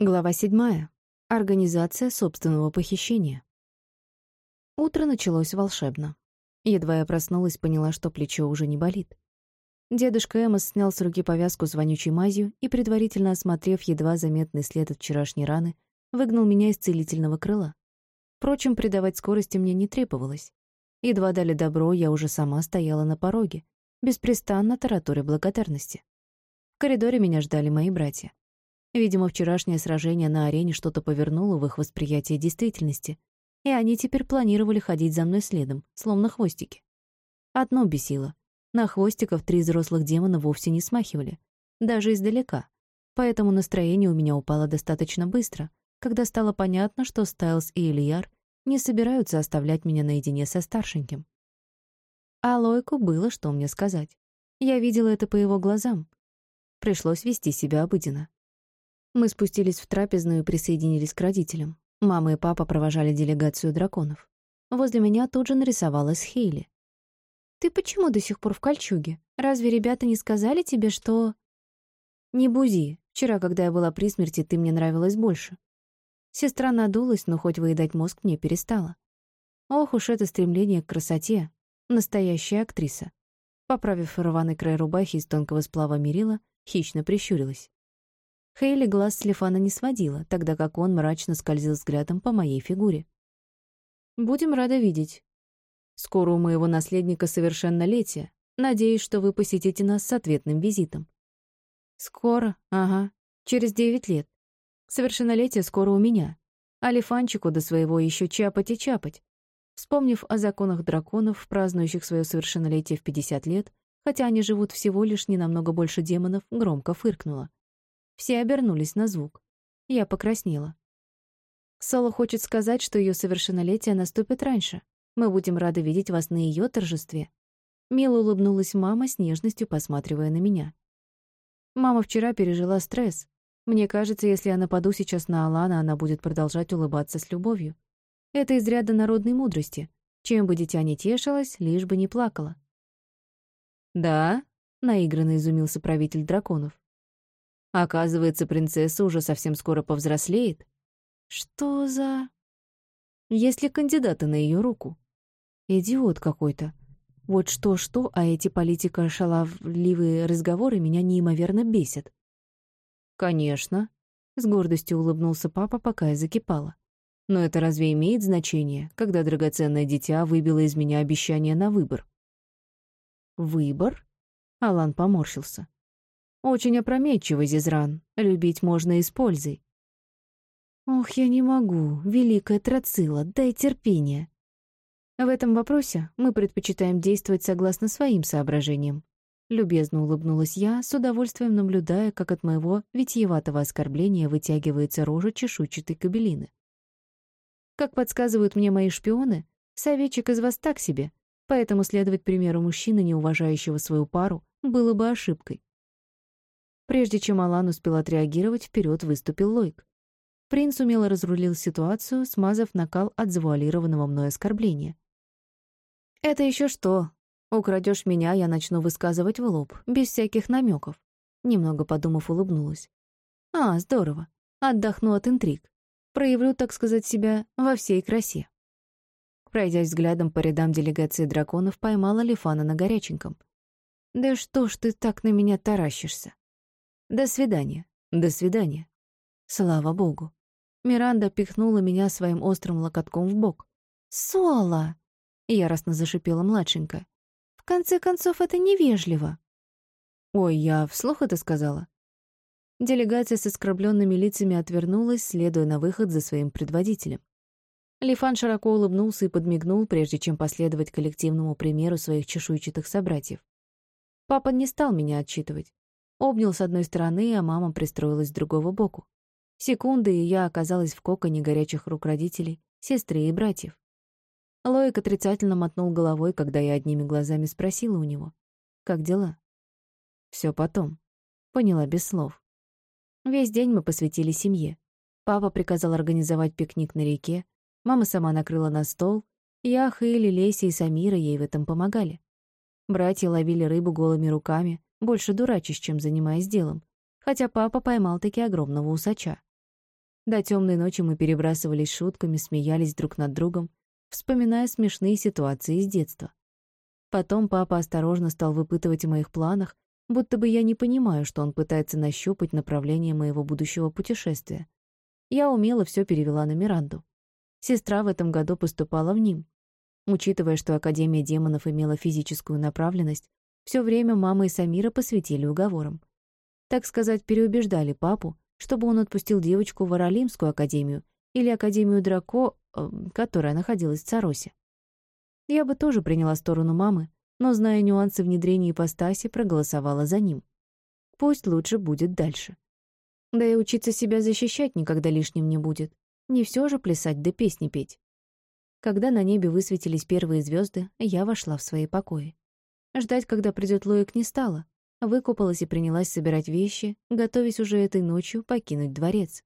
Глава седьмая. Организация собственного похищения. Утро началось волшебно. Едва я проснулась, поняла, что плечо уже не болит. Дедушка Эмос снял с руки повязку с вонючей мазью и, предварительно осмотрев едва заметный след от вчерашней раны, выгнал меня из целительного крыла. Впрочем, придавать скорости мне не требовалось. Едва дали добро, я уже сама стояла на пороге, беспрестанно тараторя благодарности. В коридоре меня ждали мои братья. Видимо, вчерашнее сражение на арене что-то повернуло в их восприятии действительности, и они теперь планировали ходить за мной следом, словно хвостики. Одно бесило. На хвостиков три взрослых демона вовсе не смахивали, даже издалека, поэтому настроение у меня упало достаточно быстро, когда стало понятно, что Стайлз и Ильяр не собираются оставлять меня наедине со старшеньким. А Лойку было что мне сказать. Я видела это по его глазам. Пришлось вести себя обыденно. Мы спустились в трапезную и присоединились к родителям. Мама и папа провожали делегацию драконов. Возле меня тут же нарисовалась Хейли. «Ты почему до сих пор в кольчуге? Разве ребята не сказали тебе, что...» «Не бузи. Вчера, когда я была при смерти, ты мне нравилась больше». Сестра надулась, но хоть выедать мозг мне перестала. Ох уж это стремление к красоте. Настоящая актриса. Поправив рваный край рубахи из тонкого сплава мерила, хищно прищурилась. Хейли глаз с Лифана не сводила, тогда как он мрачно скользил взглядом по моей фигуре. «Будем рады видеть. Скоро у моего наследника совершеннолетие. Надеюсь, что вы посетите нас с ответным визитом». «Скоро, ага, через девять лет. Совершеннолетие скоро у меня. А Лифанчику до своего еще чапать и чапать». Вспомнив о законах драконов, празднующих свое совершеннолетие в 50 лет, хотя они живут всего лишь не намного больше демонов, громко фыркнула. Все обернулись на звук. Я покраснела. Соло хочет сказать, что ее совершеннолетие наступит раньше. Мы будем рады видеть вас на ее торжестве. Мило улыбнулась мама с нежностью, посматривая на меня. Мама вчера пережила стресс. Мне кажется, если я нападу сейчас на Алана, она будет продолжать улыбаться с любовью. Это из ряда народной мудрости. Чем бы дитя не тешилось, лишь бы не плакало. «Да?» — наигранно изумился правитель драконов. Оказывается, принцесса уже совсем скоро повзрослеет. Что за... Есть ли кандидаты на ее руку? Идиот какой-то. Вот что-что, а эти политико-шаловливые разговоры меня неимоверно бесят. «Конечно», — с гордостью улыбнулся папа, пока я закипала. «Но это разве имеет значение, когда драгоценное дитя выбило из меня обещание на выбор?» «Выбор?» — Алан поморщился. Очень опрометчиво, Зизран. Любить можно и с пользой. Ох, я не могу, великая Троцила, дай терпения. В этом вопросе мы предпочитаем действовать согласно своим соображениям. Любезно улыбнулась я, с удовольствием наблюдая, как от моего витиеватого оскорбления вытягивается рожа чешуйчатой кабелины. Как подсказывают мне мои шпионы, советчик из вас так себе, поэтому следовать примеру мужчины, не уважающего свою пару, было бы ошибкой. Прежде чем Алан успел отреагировать, вперед выступил Лойк. Принц умело разрулил ситуацию, смазав накал от завуалированного мной оскорбления. «Это еще что? Украдешь меня, я начну высказывать в лоб, без всяких намеков. Немного подумав, улыбнулась. «А, здорово. Отдохну от интриг. Проявлю, так сказать, себя во всей красе». Пройдясь взглядом по рядам делегации драконов, поймала Лифана на горяченьком. «Да что ж ты так на меня таращишься?» До свидания. До свидания. Слава богу. Миранда пихнула меня своим острым локотком в бок. «Соло!» — яростно зашипела младшенькая. «В конце концов, это невежливо». «Ой, я вслух это сказала?» Делегация с оскорбленными лицами отвернулась, следуя на выход за своим предводителем. Лифан широко улыбнулся и подмигнул, прежде чем последовать коллективному примеру своих чешуйчатых собратьев. Папа не стал меня отчитывать. Обнял с одной стороны, а мама пристроилась с другого боку. Секунды, и я оказалась в коконе горячих рук родителей, сестры и братьев. Лоик отрицательно мотнул головой, когда я одними глазами спросила у него. «Как дела?» Все потом». Поняла без слов. Весь день мы посвятили семье. Папа приказал организовать пикник на реке, мама сама накрыла на стол, я, Хейли, Леся и Самира ей в этом помогали. Братья ловили рыбу голыми руками, больше дурачись, чем занимаясь делом, хотя папа поймал таки огромного усача. До темной ночи мы перебрасывались шутками, смеялись друг над другом, вспоминая смешные ситуации из детства. Потом папа осторожно стал выпытывать о моих планах, будто бы я не понимаю, что он пытается нащупать направление моего будущего путешествия. Я умело все перевела на Миранду. Сестра в этом году поступала в ним. Учитывая, что Академия демонов имела физическую направленность, все время мама и Самира посвятили уговорам. Так сказать, переубеждали папу, чтобы он отпустил девочку в Аралимскую академию или Академию Драко, э, которая находилась в Царосе. Я бы тоже приняла сторону мамы, но, зная нюансы внедрения ипостаси, проголосовала за ним. Пусть лучше будет дальше. Да и учиться себя защищать никогда лишним не будет. Не все же плясать да песни петь. Когда на небе высветились первые звезды, я вошла в свои покои. Ждать, когда придет Лоик, не стало. Выкупалась и принялась собирать вещи, готовясь уже этой ночью покинуть дворец.